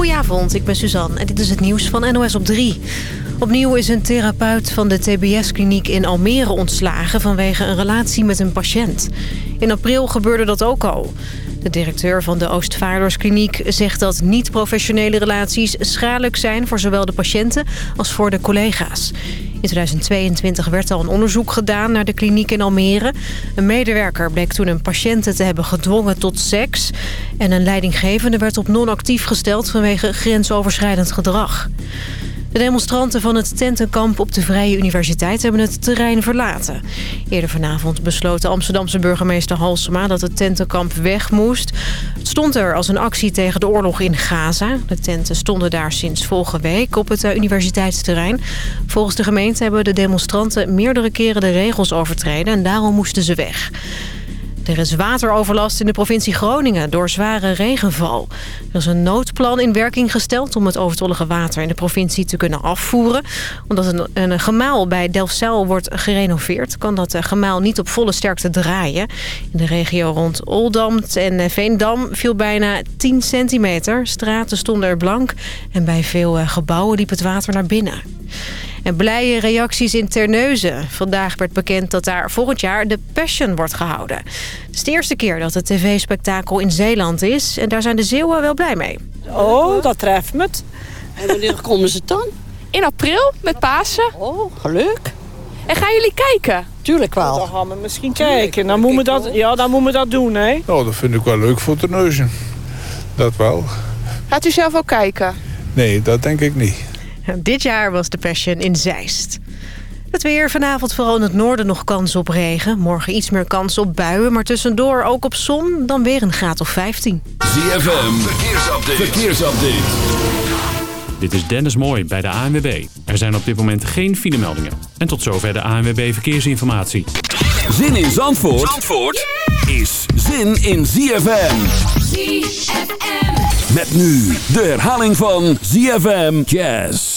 Goedenavond, ik ben Suzanne en dit is het nieuws van NOS op 3. Opnieuw is een therapeut van de TBS-kliniek in Almere ontslagen... vanwege een relatie met een patiënt. In april gebeurde dat ook al. De directeur van de Oostvaarderskliniek zegt dat niet-professionele relaties... schadelijk zijn voor zowel de patiënten als voor de collega's. In 2022 werd al een onderzoek gedaan naar de kliniek in Almere. Een medewerker bleek toen een patiënt te hebben gedwongen tot seks. En een leidinggevende werd op non-actief gesteld vanwege grensoverschrijdend gedrag. De demonstranten van het tentenkamp op de Vrije Universiteit hebben het terrein verlaten. Eerder vanavond besloot de Amsterdamse burgemeester Halsema dat het tentenkamp weg moest. Het stond er als een actie tegen de oorlog in Gaza. De tenten stonden daar sinds vorige week op het eh, universiteitsterrein. Volgens de gemeente hebben de demonstranten meerdere keren de regels overtreden en daarom moesten ze weg. Er is wateroverlast in de provincie Groningen door zware regenval. Er is een noodplan in werking gesteld om het overtollige water in de provincie te kunnen afvoeren. Omdat een, gemaal bij Delfzijl wordt gerenoveerd... kan dat eh, gemaal niet op volle sterkte draaien. In de regio rond Oldam en eh, Veendam viel bijna 10 centimeter. Straten stonden er blank en bij veel eh, gebouwen liep het water naar binnen. En blije reacties in Terneuzen. Vandaag werd bekend dat daar volgend jaar de Passion wordt gehouden. Het is de eerste keer dat het tv-spektakel in Zeeland is. En daar zijn de Zeeuwen wel blij mee. Oh, dat treft me. En wanneer komen ze dan? In april, met Pasen. Oh, geluk. En gaan jullie kijken? Tuurlijk wel. Dan gaan we misschien kijken. Dan moeten we dat, ja, dan moeten we dat doen, hè? Nou, dat vind ik wel leuk voor Terneuzen. Dat wel. Gaat u zelf ook kijken? Nee, dat denk ik niet. Dit jaar was de Passion in Zeist. Het weer vanavond vooral in het noorden nog kans op regen. Morgen iets meer kans op buien, maar tussendoor ook op zon. Dan weer een graad of 15. ZFM, verkeersupdate. verkeersupdate. Dit is Dennis Mooi bij de ANWB. Er zijn op dit moment geen filemeldingen. En tot zover de ANWB Verkeersinformatie. Zin in Zandvoort, Zandvoort is zin in ZFM. ZFM. Met nu de herhaling van ZFM Jazz.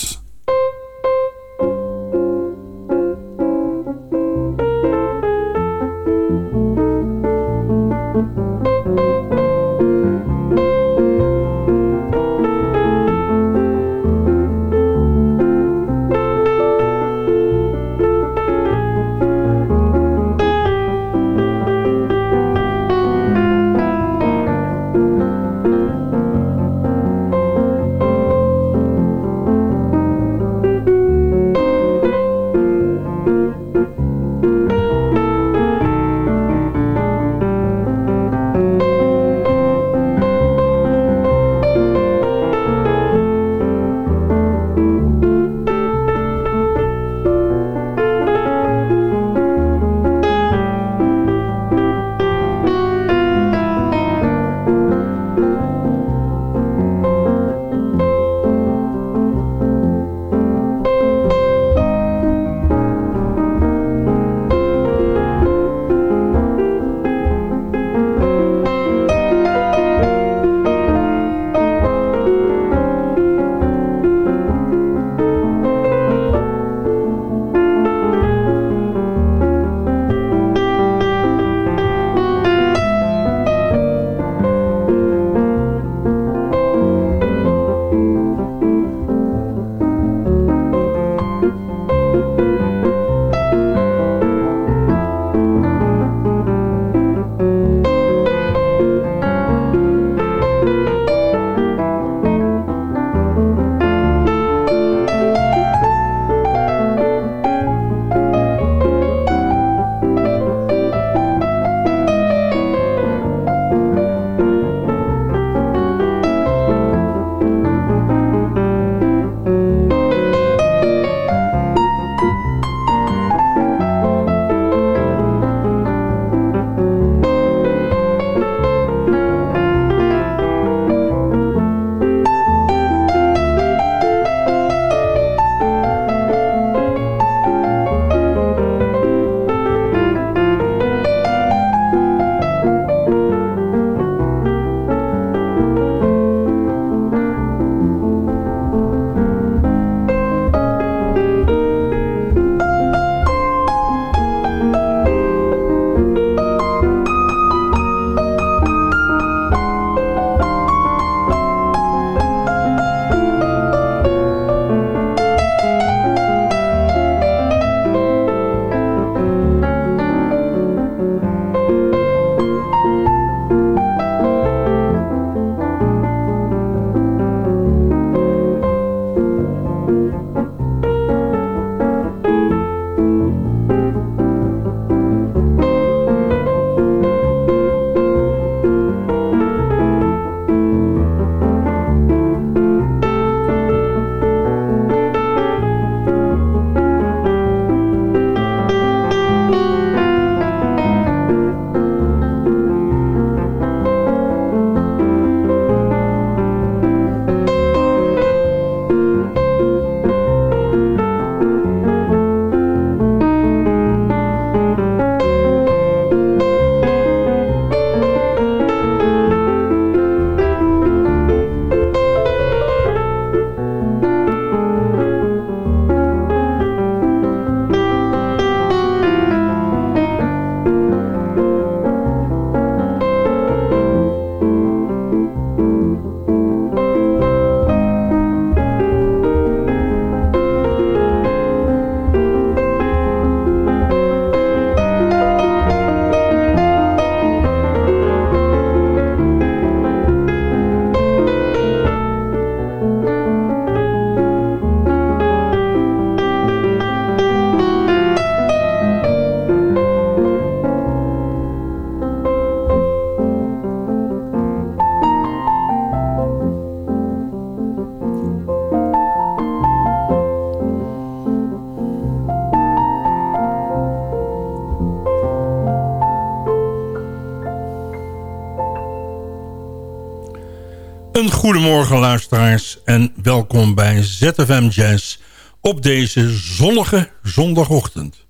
Goedemorgen luisteraars en welkom bij ZFM Jazz op deze zonnige zondagochtend.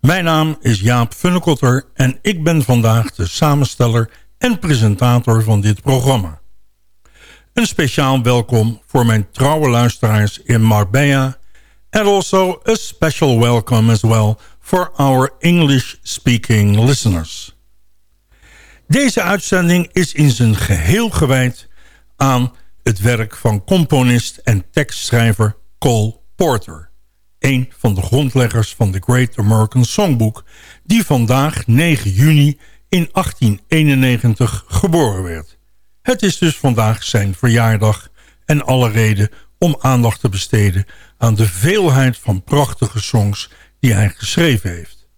Mijn naam is Jaap Funnekotter en ik ben vandaag de samensteller en presentator van dit programma. Een speciaal welkom voor mijn trouwe luisteraars in Marbella and also a special welcome as well for our English-speaking listeners. Deze uitzending is in zijn geheel gewijd aan het werk van componist en tekstschrijver Cole Porter. Een van de grondleggers van The Great American Songbook... die vandaag 9 juni in 1891 geboren werd. Het is dus vandaag zijn verjaardag en alle reden om aandacht te besteden... aan de veelheid van prachtige songs die hij geschreven heeft.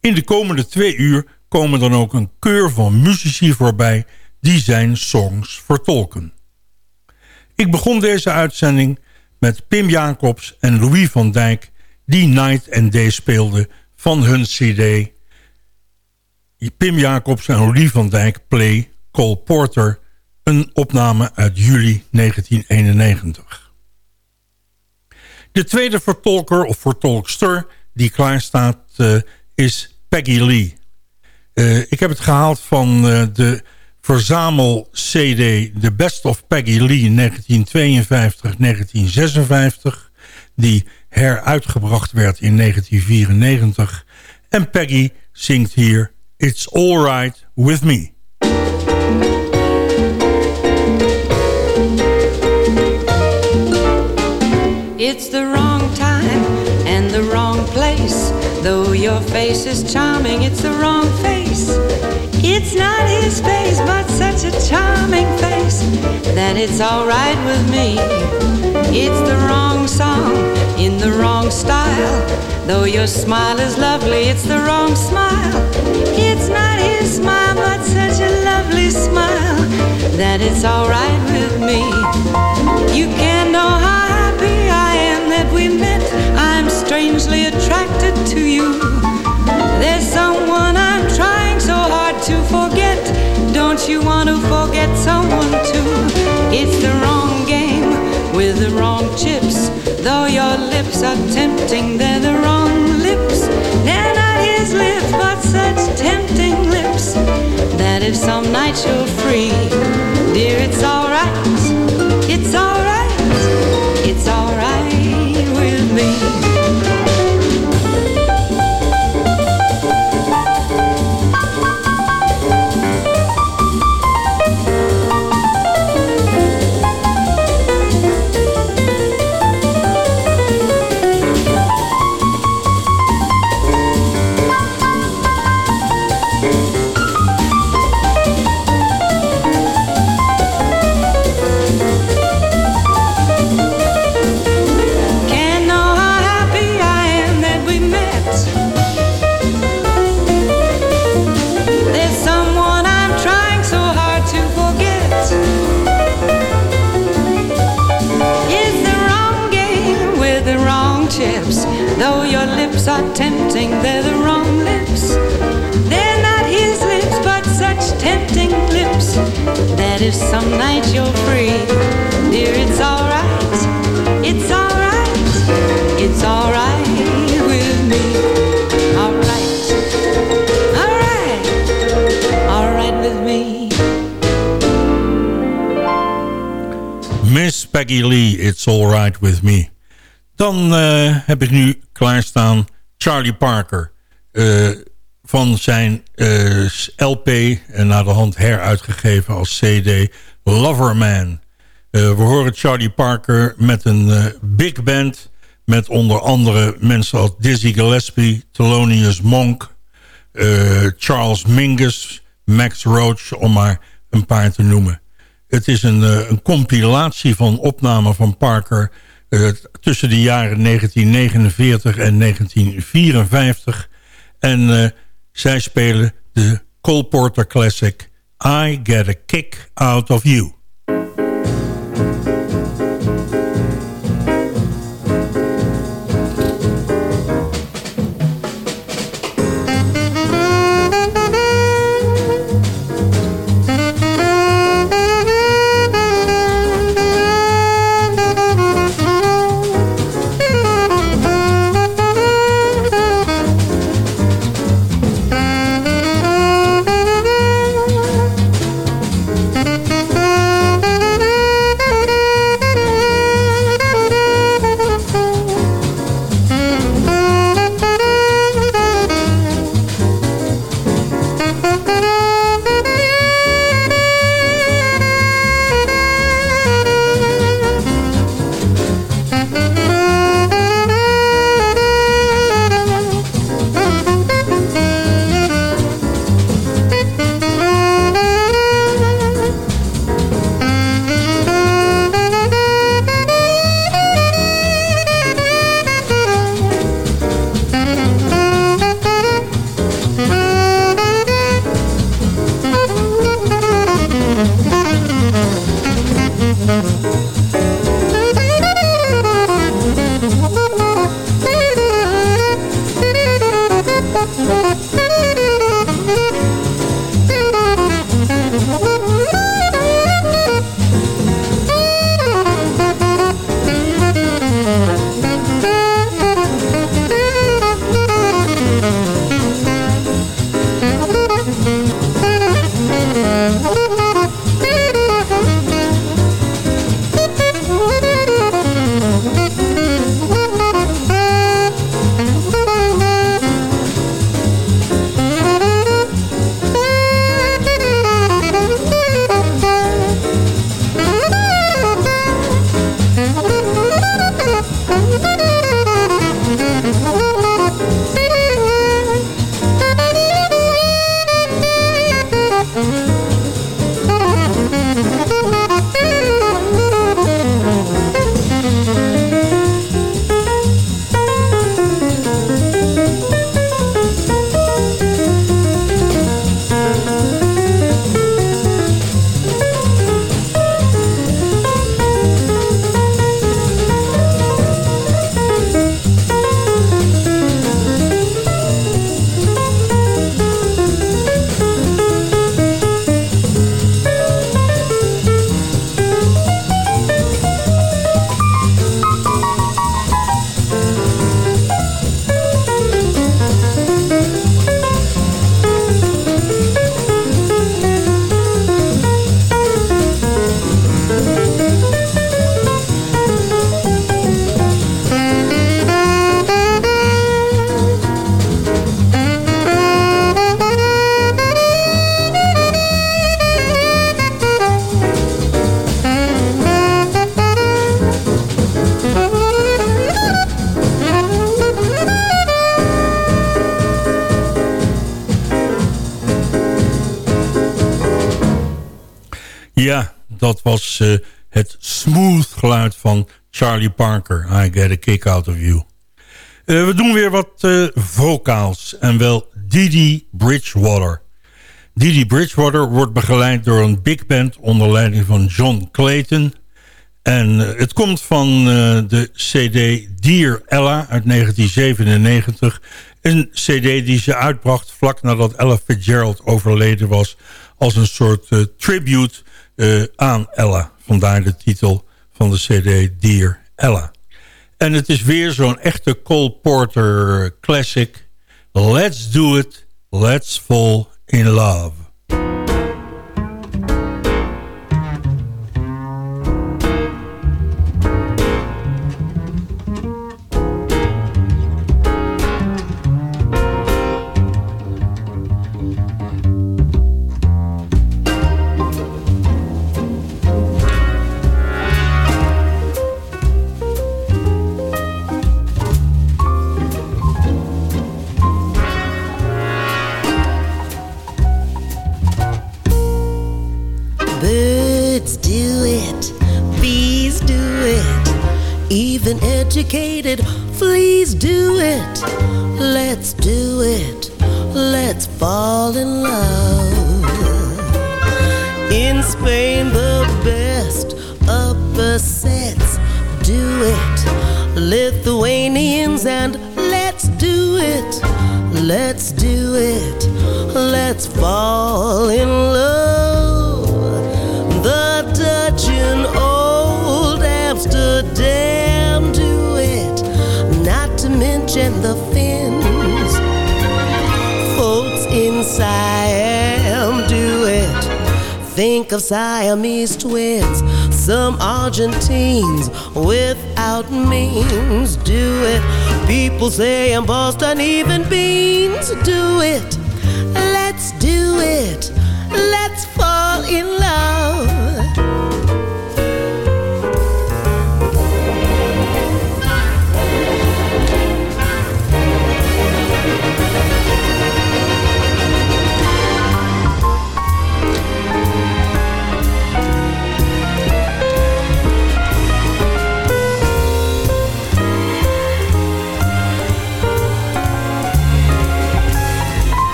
In de komende twee uur komen dan ook een keur van muzici voorbij die zijn songs vertolken. Ik begon deze uitzending met Pim Jacobs en Louis van Dijk... die Night and Day speelden van hun cd. Pim Jacobs en Louis van Dijk Play Cole Porter... een opname uit juli 1991. De tweede vertolker of vertolkster die klaar staat uh, is Peggy Lee. Uh, ik heb het gehaald van uh, de verzamel-cd The Best of Peggy Lee 1952-1956... die heruitgebracht werd in 1994. En Peggy zingt hier It's Alright With Me. It's the wrong time and the wrong place Though your face is charming, it's the wrong face It's not his face, but such a charming face that it's alright with me. It's the wrong song in the wrong style. Though your smile is lovely, it's the wrong smile. It's not his smile, but such a lovely smile that it's alright with me. You can't know how happy I am that we met. I'm strangely attracted lips are tempting, they're the wrong lips. They're not his lips, but such tempting lips that if some night you're free, dear, it's alright. Peggy Lee, It's Alright With Me. Dan uh, heb ik nu klaarstaan Charlie Parker. Uh, van zijn uh, LP en naar de hand heruitgegeven als CD Loverman. We horen Charlie Parker met een big band... met onder andere mensen als Dizzy Gillespie, Thelonious Monk... Charles Mingus, Max Roach, om maar een paar te noemen. Het is een, een compilatie van opnamen van Parker uh, tussen de jaren 1949 en 1954. En uh, zij spelen de Cole Porter Classic I Get a Kick Out of You. Dat was uh, het smooth geluid van Charlie Parker. I get a kick out of you. Uh, we doen weer wat uh, vocaals en wel Didi Bridgewater. Didi Bridgewater wordt begeleid door een big band onder leiding van John Clayton. En het komt van de cd Dear Ella uit 1997. Een cd die ze uitbracht vlak nadat Ella Fitzgerald overleden was... als een soort tribute aan Ella. Vandaar de titel van de cd Dear Ella. En het is weer zo'n echte Cole Porter classic. Let's do it, let's fall in love. Educated. Please do it. Let's do it. Let's fall in love. In Spain, the best upper sets do it. Lithuanians and let's do it. Let's do it. Let's fall in love. Think of Siamese twins. Some Argentines without means do it. People say in Boston, even beans do it. Let's do it.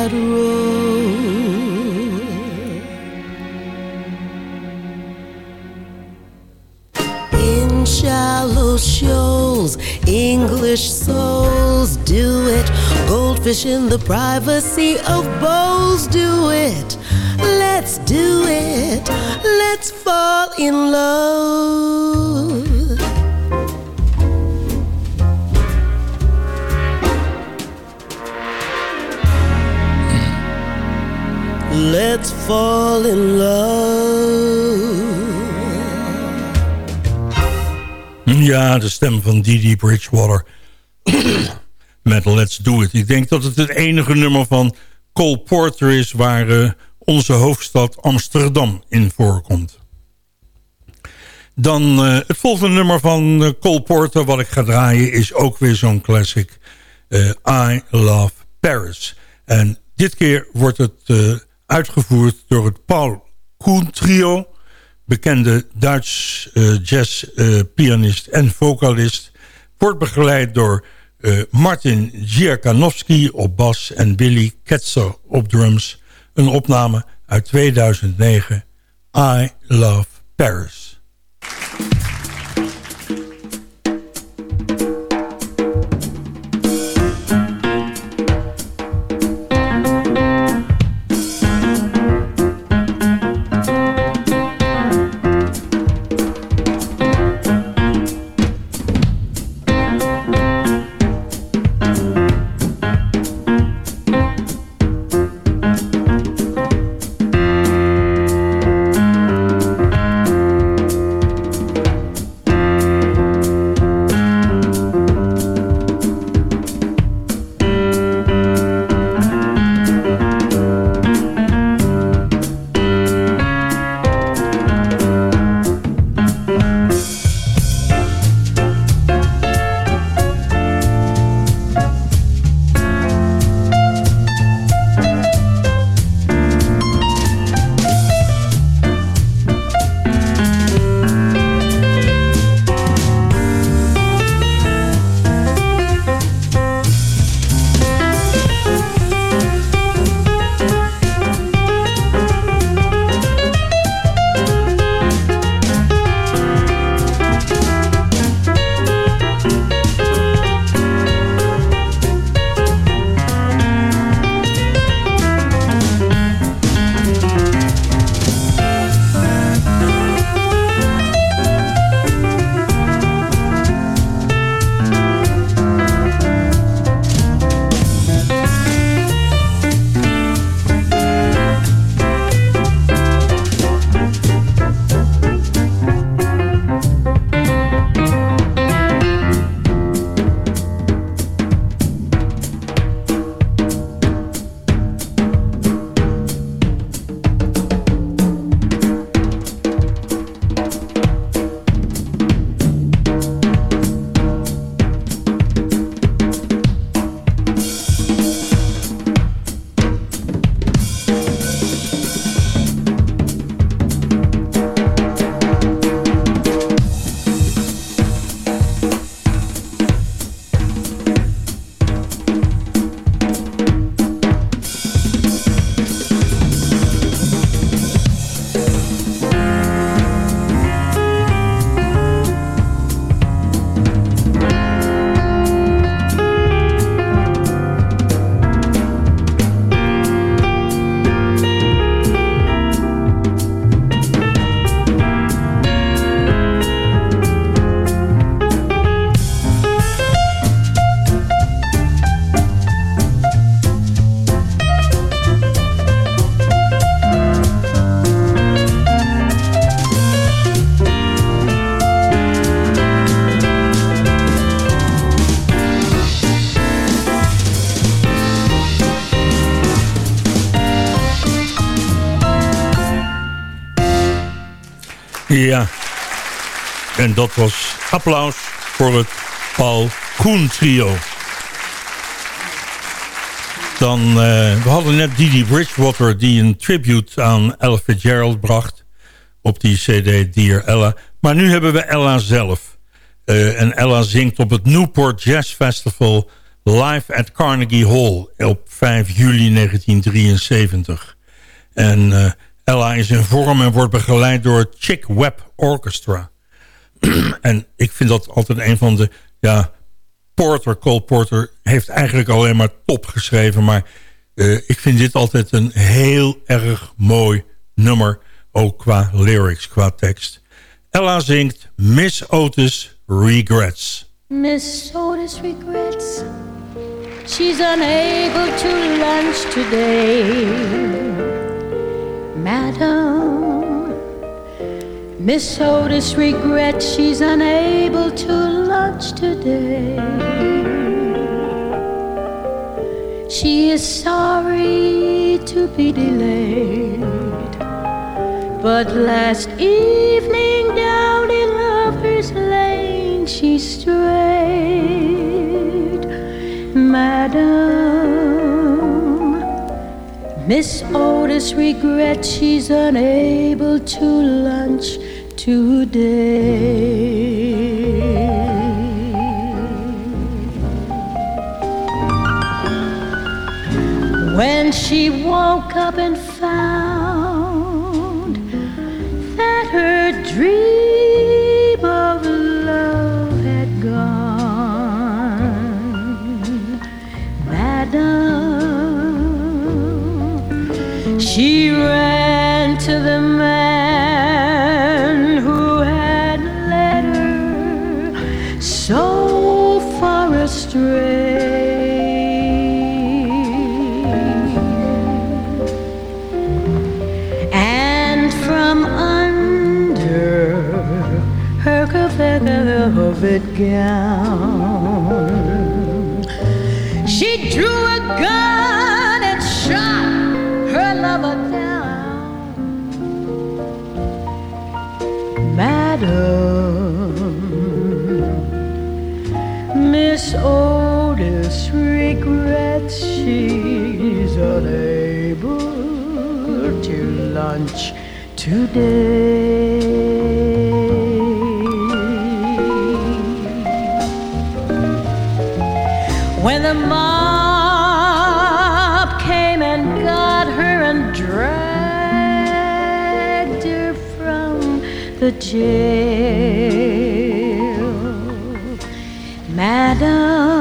Shad roll. In shallow shoals, English souls do it. Goldfish in the privacy of bowls do it. Let's do it. Let's fall in love. Let's fall in love. Ja, de stem van Didi Bridgewater. Met Let's Do It. Ik denk dat het het enige nummer van Cole Porter is... waar uh, onze hoofdstad Amsterdam in voorkomt. Dan uh, het volgende nummer van uh, Cole Porter... wat ik ga draaien is ook weer zo'n classic. I Love Paris. En dit keer wordt het uitgevoerd door het Paul Koen Trio bekende Duits uh, jazzpianist uh, en vocalist. Wordt begeleid door uh, Martin Giakanowski op bas en Billy Ketzer op drums. Een opname uit 2009, I Love Paris. En dat was applaus voor het Paul Koen trio. Dan, uh, we hadden net Didi Bridgewater die een tribute aan Ella Fitzgerald bracht. Op die cd Dear Ella. Maar nu hebben we Ella zelf. Uh, en Ella zingt op het Newport Jazz Festival live at Carnegie Hall op 5 juli 1973. En uh, Ella is in vorm en wordt begeleid door het Chick Webb Orchestra. en ik vind dat altijd een van de... Ja, Porter, Cole Porter, heeft eigenlijk alleen maar top geschreven. Maar uh, ik vind dit altijd een heel erg mooi nummer. Ook qua lyrics, qua tekst. Ella zingt Miss Otis Regrets. Miss Otis Regrets She's unable to lunch today Madam Miss Otis regrets she's unable to lunch today. She is sorry to be delayed, but last evening down in Lover's Lane she strayed. Madam, Miss Otis regrets she's unable to lunch today. When she woke up and velvet gown, she drew a gun and shot her lover down. Madam, Miss Otis regrets she's unable to lunch today. The jail, Madam,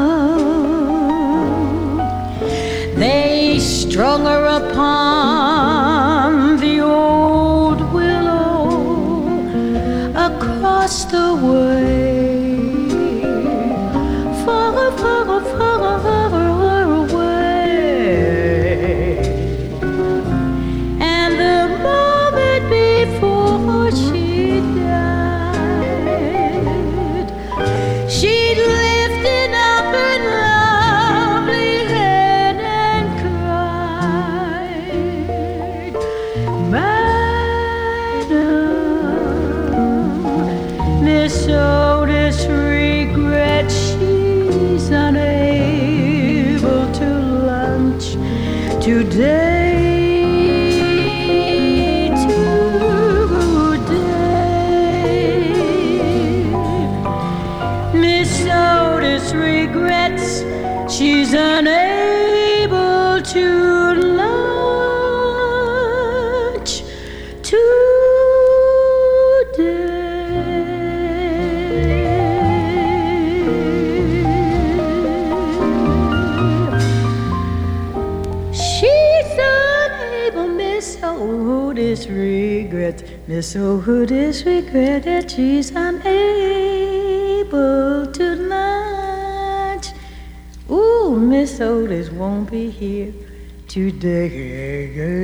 regrets. Miss Otis regrets that she's unable to lunch. Ooh, Miss Otis won't be here today.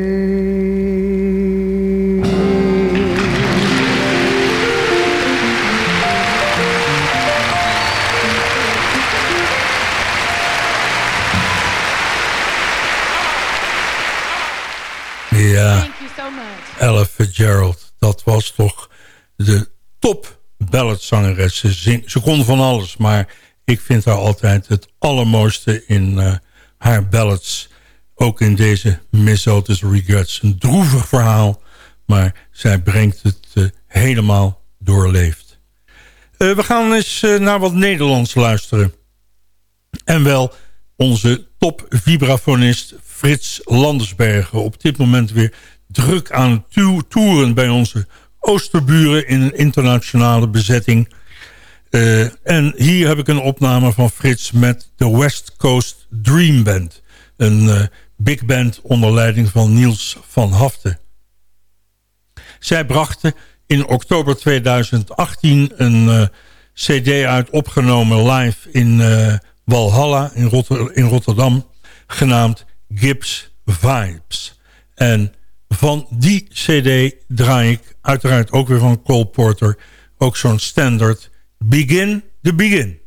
Ja, Thank you so much. Ella Fitzgerald. Dat was toch de top balladzangeres. Ze, ze kon van alles, maar ik vind haar altijd het allermooiste in uh, haar ballads. Ook in deze Miss Otis Regrets. Een droevig verhaal, maar zij brengt het uh, helemaal doorleefd. Uh, we gaan eens naar wat Nederlands luisteren. En wel onze top vibrafonist Frits Landersbergen. Op dit moment weer druk aan toeren bij onze Oosterburen in een internationale bezetting. Uh, en hier heb ik een opname van Frits met de West Coast Dream Band. Een uh, big band onder leiding van Niels van Haften. Zij brachten in oktober 2018 een uh, cd uit opgenomen live in Walhalla in, in Rotterdam... genaamd Gibbs Vibes. En van die cd draai ik uiteraard ook weer van Cole Porter... ook zo'n standard Begin the Begin.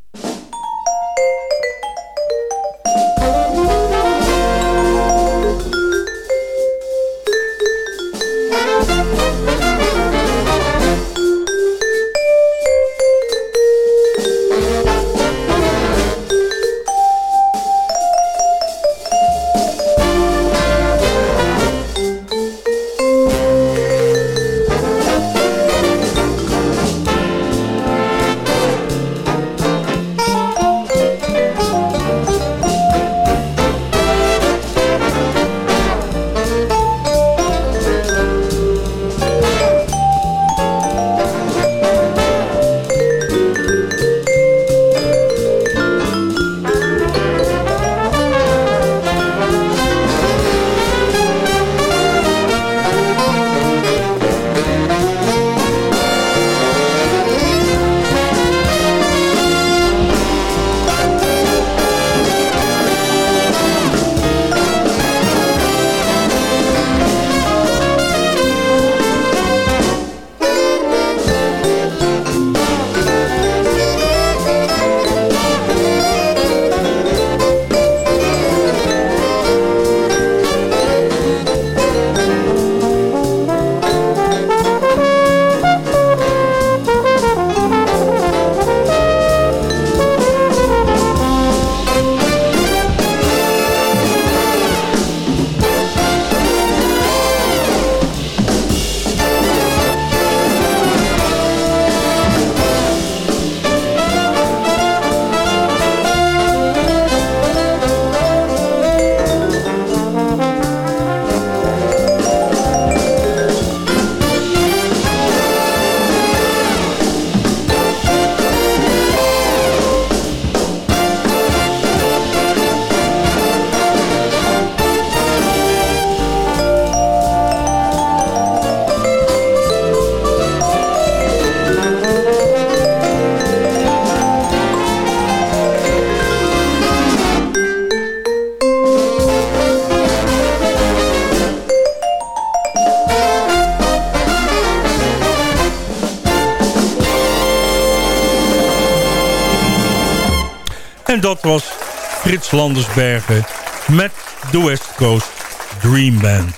En dat was Frits Landersbergen met de West Coast Dream Band.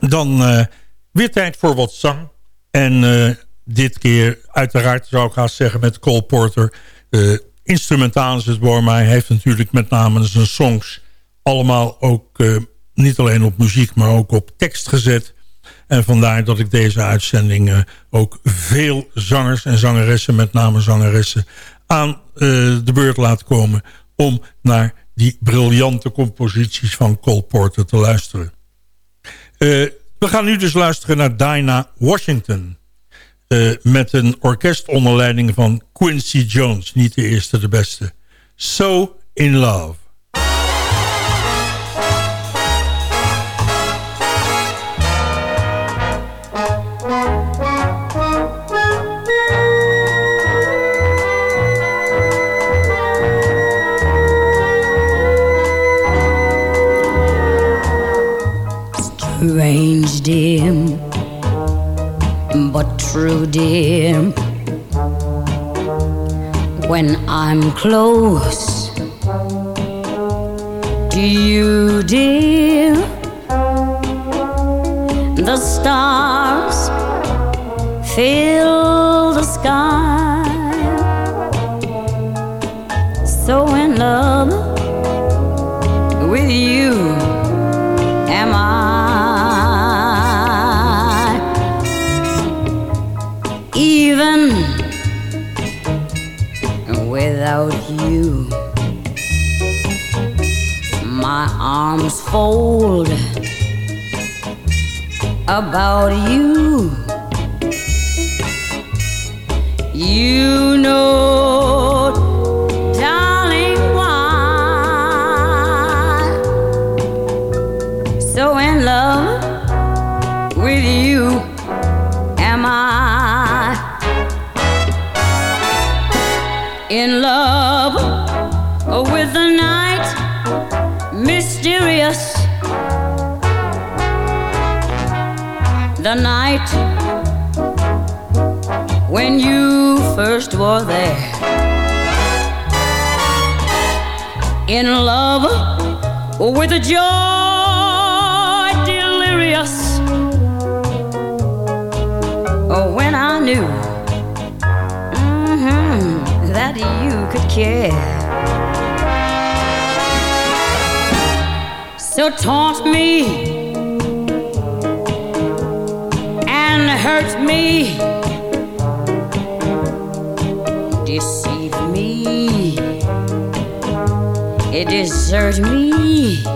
Dan uh, weer tijd voor wat zang. En uh, dit keer uiteraard zou ik gaan zeggen met Cole Porter. Uh, instrumentaal is het voor mij. Hij heeft natuurlijk met name zijn songs allemaal ook niet alleen op muziek, maar ook op tekst gezet. En vandaar dat ik deze uitzending ook veel zangers en zangeressen, met name zangeressen, aan uh, de beurt laat komen... om naar die briljante composities van Cole Porter te luisteren. Uh, we gaan nu dus luisteren naar Dinah Washington... Uh, met een orkest onder leiding van Quincy Jones. Niet de eerste, de beste. So in Love. Range dim, but true dear. When I'm close to you, dear, the stars fill the sky. So in love with you am I. arms fold about you. You know, were there. In love with a joy delirious. When I knew mhm, that you could care. So taunt me and hurt me desert me.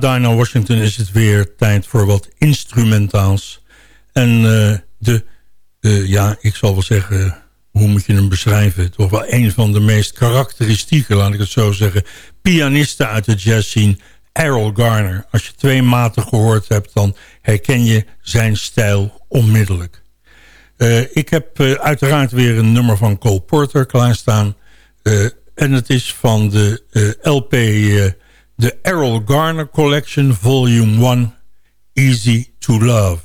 Dinah Washington is het weer tijd voor wat instrumentaals. En eh, de, ja, ik zal wel zeggen, hoe moet je hem beschrijven? Toch wel een van de meest karakteristieke, laat ik het zo zeggen... pianisten uit de jazz scene, Errol Garner. Als je twee maten gehoord hebt, dan herken je zijn stijl onmiddellijk. Eh, ik heb eh, uiteraard weer een nummer van Cole Porter klaarstaan. En het is van de LP... de Errol Garner Collection Volume 1, Easy to Love.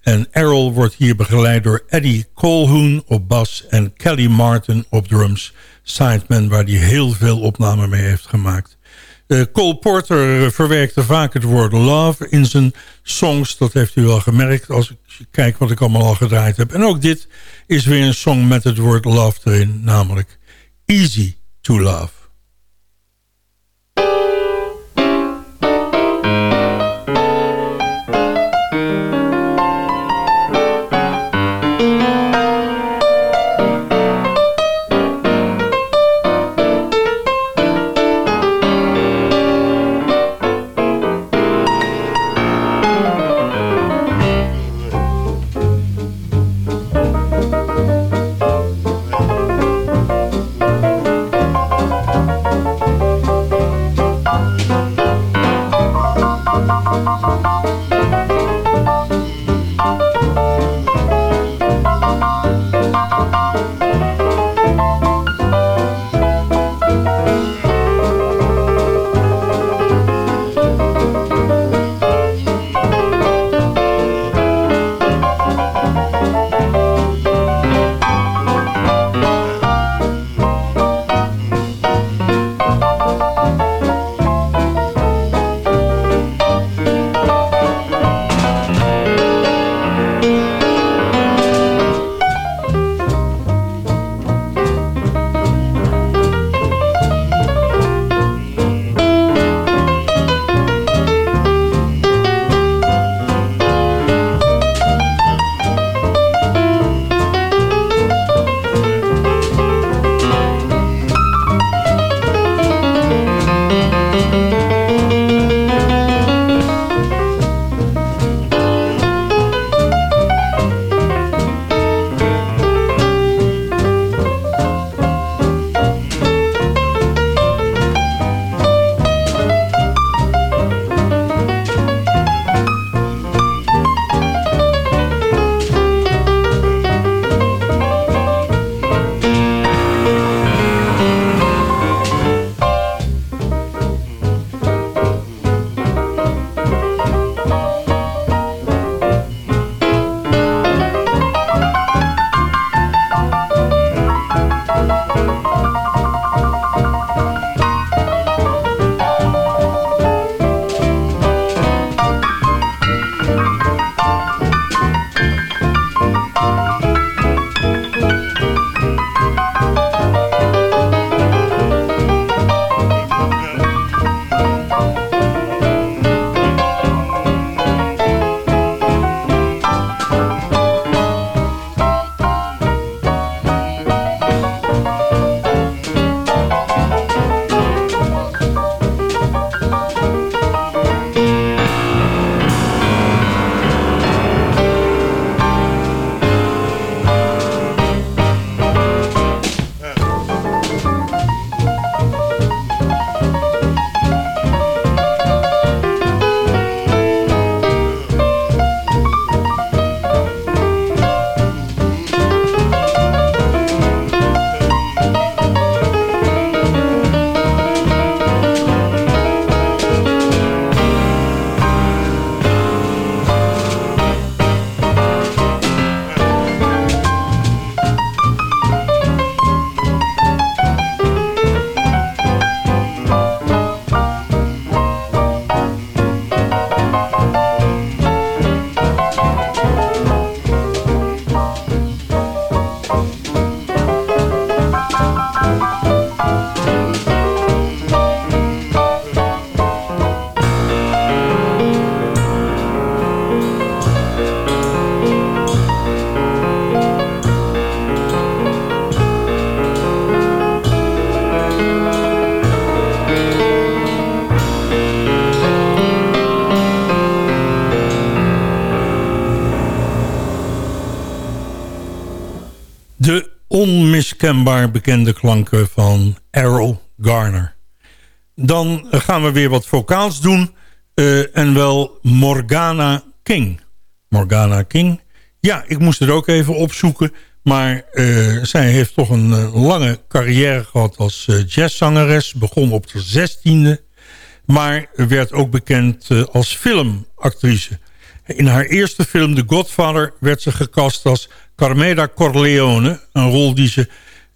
En Errol wordt hier begeleid door Eddie Colhoun op bas en Kelly Martin op drums. Sideman waar hij heel veel opnamen mee heeft gemaakt. Uh, Cole Porter verwerkte vaak het woord love in zijn songs. Dat heeft u wel gemerkt als ik kijk wat ik allemaal al gedraaid heb. En ook dit is weer een song met het woord love erin. Namelijk Easy to Love. Onmiskenbaar bekende klanken van Errol Garner. Dan gaan we weer wat vocaals doen. Uh, en wel Morgana King. Morgana King. Ja, ik moest het ook even opzoeken. Maar uh, zij heeft toch een uh, lange carrière gehad als jazzzangeres. Begon op de zestiende. Maar werd ook bekend als filmactrice. In haar eerste film The Godfather werd ze gecast als Carmela Corleone. Een rol die ze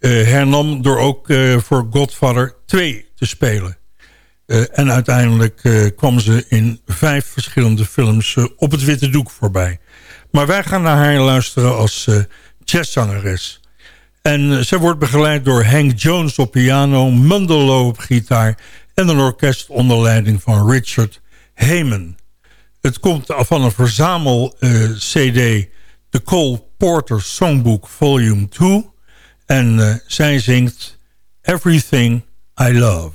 hernam door ook uh, voor Godfather 2 te spelen. Uh, en uiteindelijk kwam ze in vijf verschillende films op het witte doek voorbij. Maar wij gaan naar haar luisteren als jazzzangeres. En zij wordt begeleid door Hank Jones op piano, Mundelo op gitaar... en een orkest onder leiding van Richard Heyman. Het komt van een verzamel-cd, The Cole Porter Songbook Volume 2. En uh, zij zingt Everything I Love.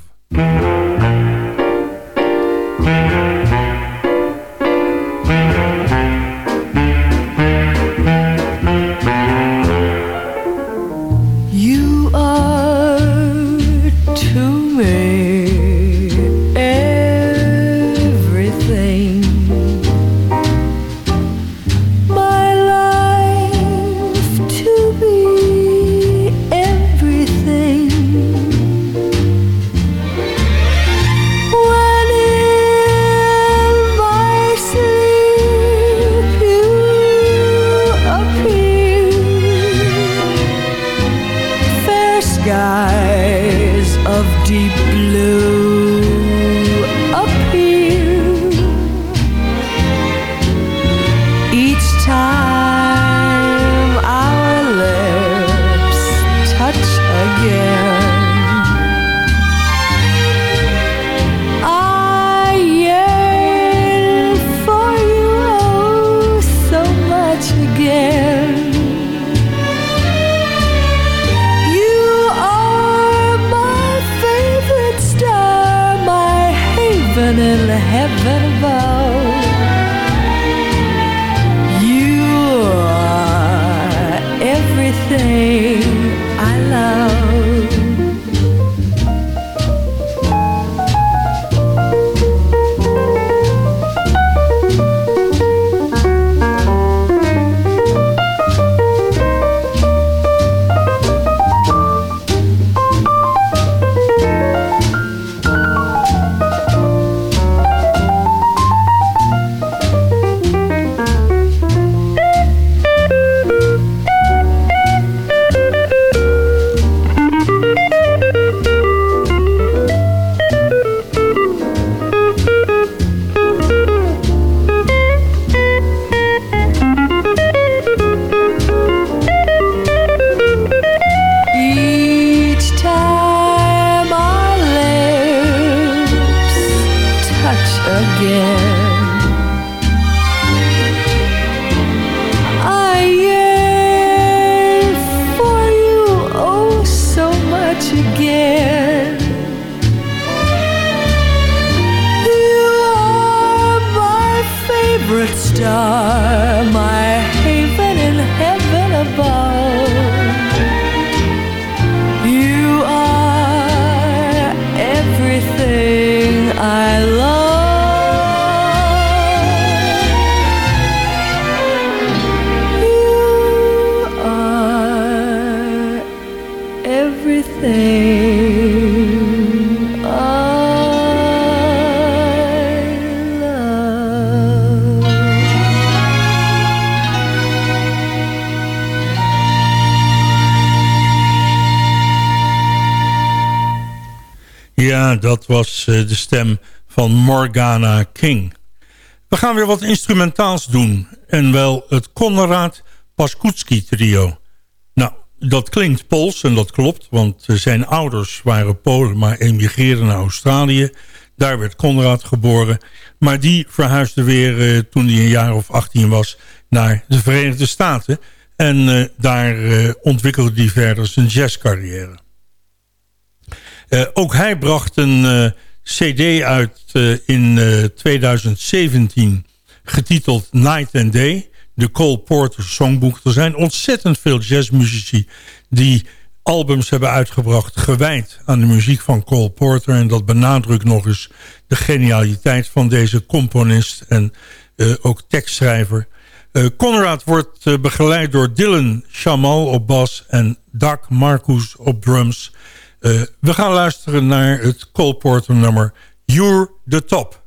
De stem van Morgana King. We gaan weer wat instrumentaals doen. En wel het Konrad Paskutski trio. Nou, dat klinkt Pools en dat klopt. Want zijn ouders waren Polen, maar emigreerden naar Australië. Daar werd Konrad geboren. Maar die verhuisde weer eh, toen hij een jaar of 18 was naar de Verenigde Staten. En eh, daar eh, ontwikkelde hij verder zijn jazzcarrière. Ook hij bracht een cd uit eh, in eh, 2017 getiteld Night and Day. De Cole Porter Songbook. Er zijn ontzettend veel jazzmuzici die albums hebben uitgebracht... gewijd aan de muziek van Cole Porter. En dat benadrukt nog eens de genialiteit van deze componist... en eh, ook tekstschrijver. Eh, Conrad wordt eh, begeleid door Dylan Chamal op bas... en Doug Marcus op drums... Uh, we gaan luisteren naar het Cole Porter nummer You're the Top.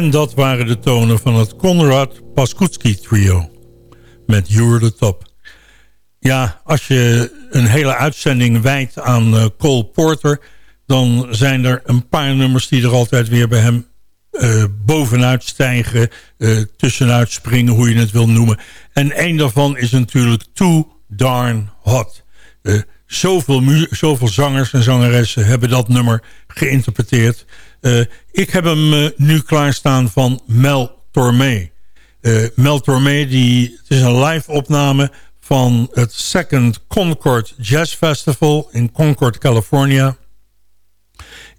En dat waren de tonen van het Konrad Paskutski trio. Met You're the Top. Ja, als je een hele uitzending wijdt aan uh, Cole Porter... dan zijn er een paar nummers die er altijd weer bij hem uh, bovenuit stijgen... Uh, tussenuit springen, hoe je het wil noemen. En een daarvan is natuurlijk Too Darn Hot. Zoveel, zoveel zangers en zangeressen hebben dat nummer geïnterpreteerd... Uh, ik heb hem uh, nu klaarstaan van Mel Tormé. Uh, Mel Tormé, die, het is een live opname van het Second Concord Jazz Festival in Concord, California.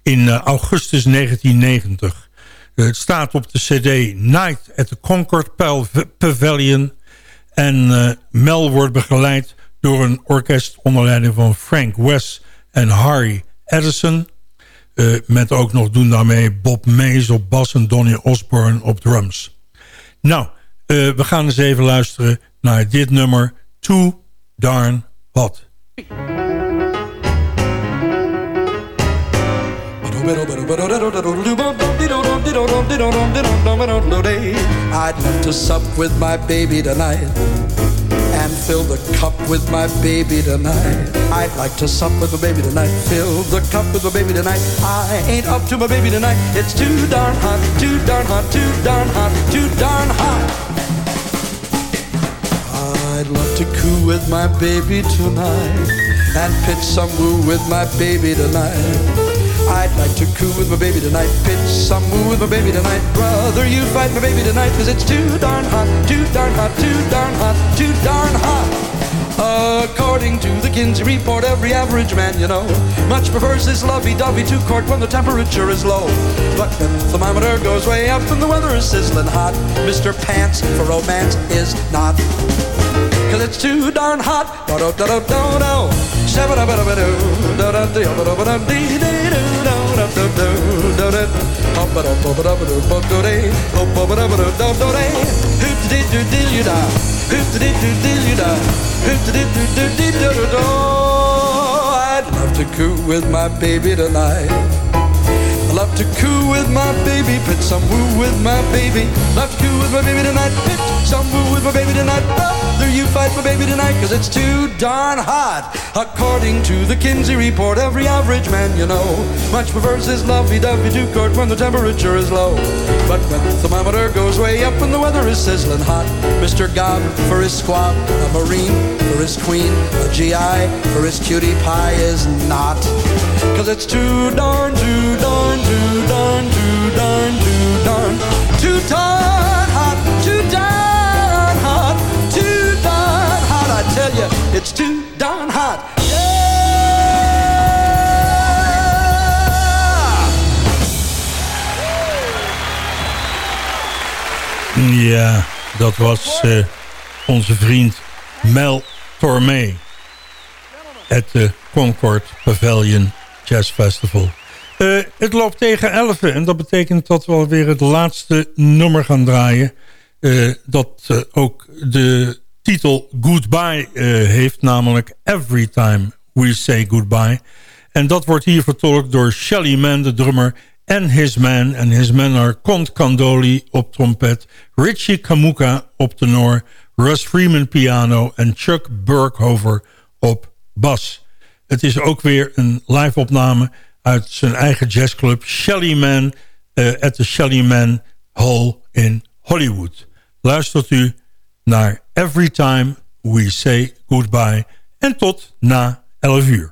In augustus 1990. het staat op de cd Night at the Concord Pavilion. En Mel wordt begeleid door een orkest onder leiding van Frank West en Harry Edison... Uh, met ook nog doen daarmee Bob Mays op bas en Donny Osborne op drums. Nou, uh, we gaan eens even luisteren naar dit nummer Too Darn Hot. I'd to sup with my baby tonight and fill the cup with my baby tonight. I'd like to sup with my baby tonight, fill the cup with my baby tonight. I ain't up to my baby tonight. It's too darn hot, too darn hot, too darn hot, too darn hot. I'd love to coo with my baby tonight and pitch some woo with my baby tonight. I'd like to coo with my baby tonight, pitch some woo with my baby tonight. Brother, you fight my baby tonight, cause it's too darn hot, too darn hot, too darn hot, too darn hot. According to the Kinsey report, every average man you know much prefers his lovey-dovey to court when the temperature is low. But the thermometer goes way up and the weather is sizzling hot, Mr. Pants for romance is not. Cause it's too darn hot. I'd love to coo with my baby tonight. Love to coo with my baby, pit some woo with my baby. Love to coo with my baby tonight, pit some woo with my baby tonight. Brother, you fight my baby tonight, cause it's too darn hot. According to the Kinsey report, every average man you know much prefers his lovey-dovey to court when the temperature is low. But when the thermometer goes way up and the weather is sizzling hot, Mr. Gob for his squab, a Marine for his queen, a GI for his cutie pie is not. Cause it's too darn, too darn, too darn, too darn, too darn, too darn hot, too darn hot, too darn hot. I tell you, it's too darn hot. Ja, dat was uh, onze vriend Mel Tormé. Het uh, Concord Pavilion Jazz Festival. Uh, het loopt tegen 11 en dat betekent dat we alweer het laatste nummer gaan draaien. Dat ook de titel Goodbye heeft, namelijk Every Time We Say Goodbye. En dat wordt hier vertolkt door Shelly Man, de drummer, en His Man. En His Man are Cont Candoli op trompet, Richie Kamuka op tenor, Russ Freeman piano en Chuck Burkhover op bas. Het is ook weer een live opname uit zijn eigen jazzclub Shelly Man uh, at the Shelly Man Hall in Hollywood. Luistert u naar Every Time We Say Goodbye en tot na 11 uur.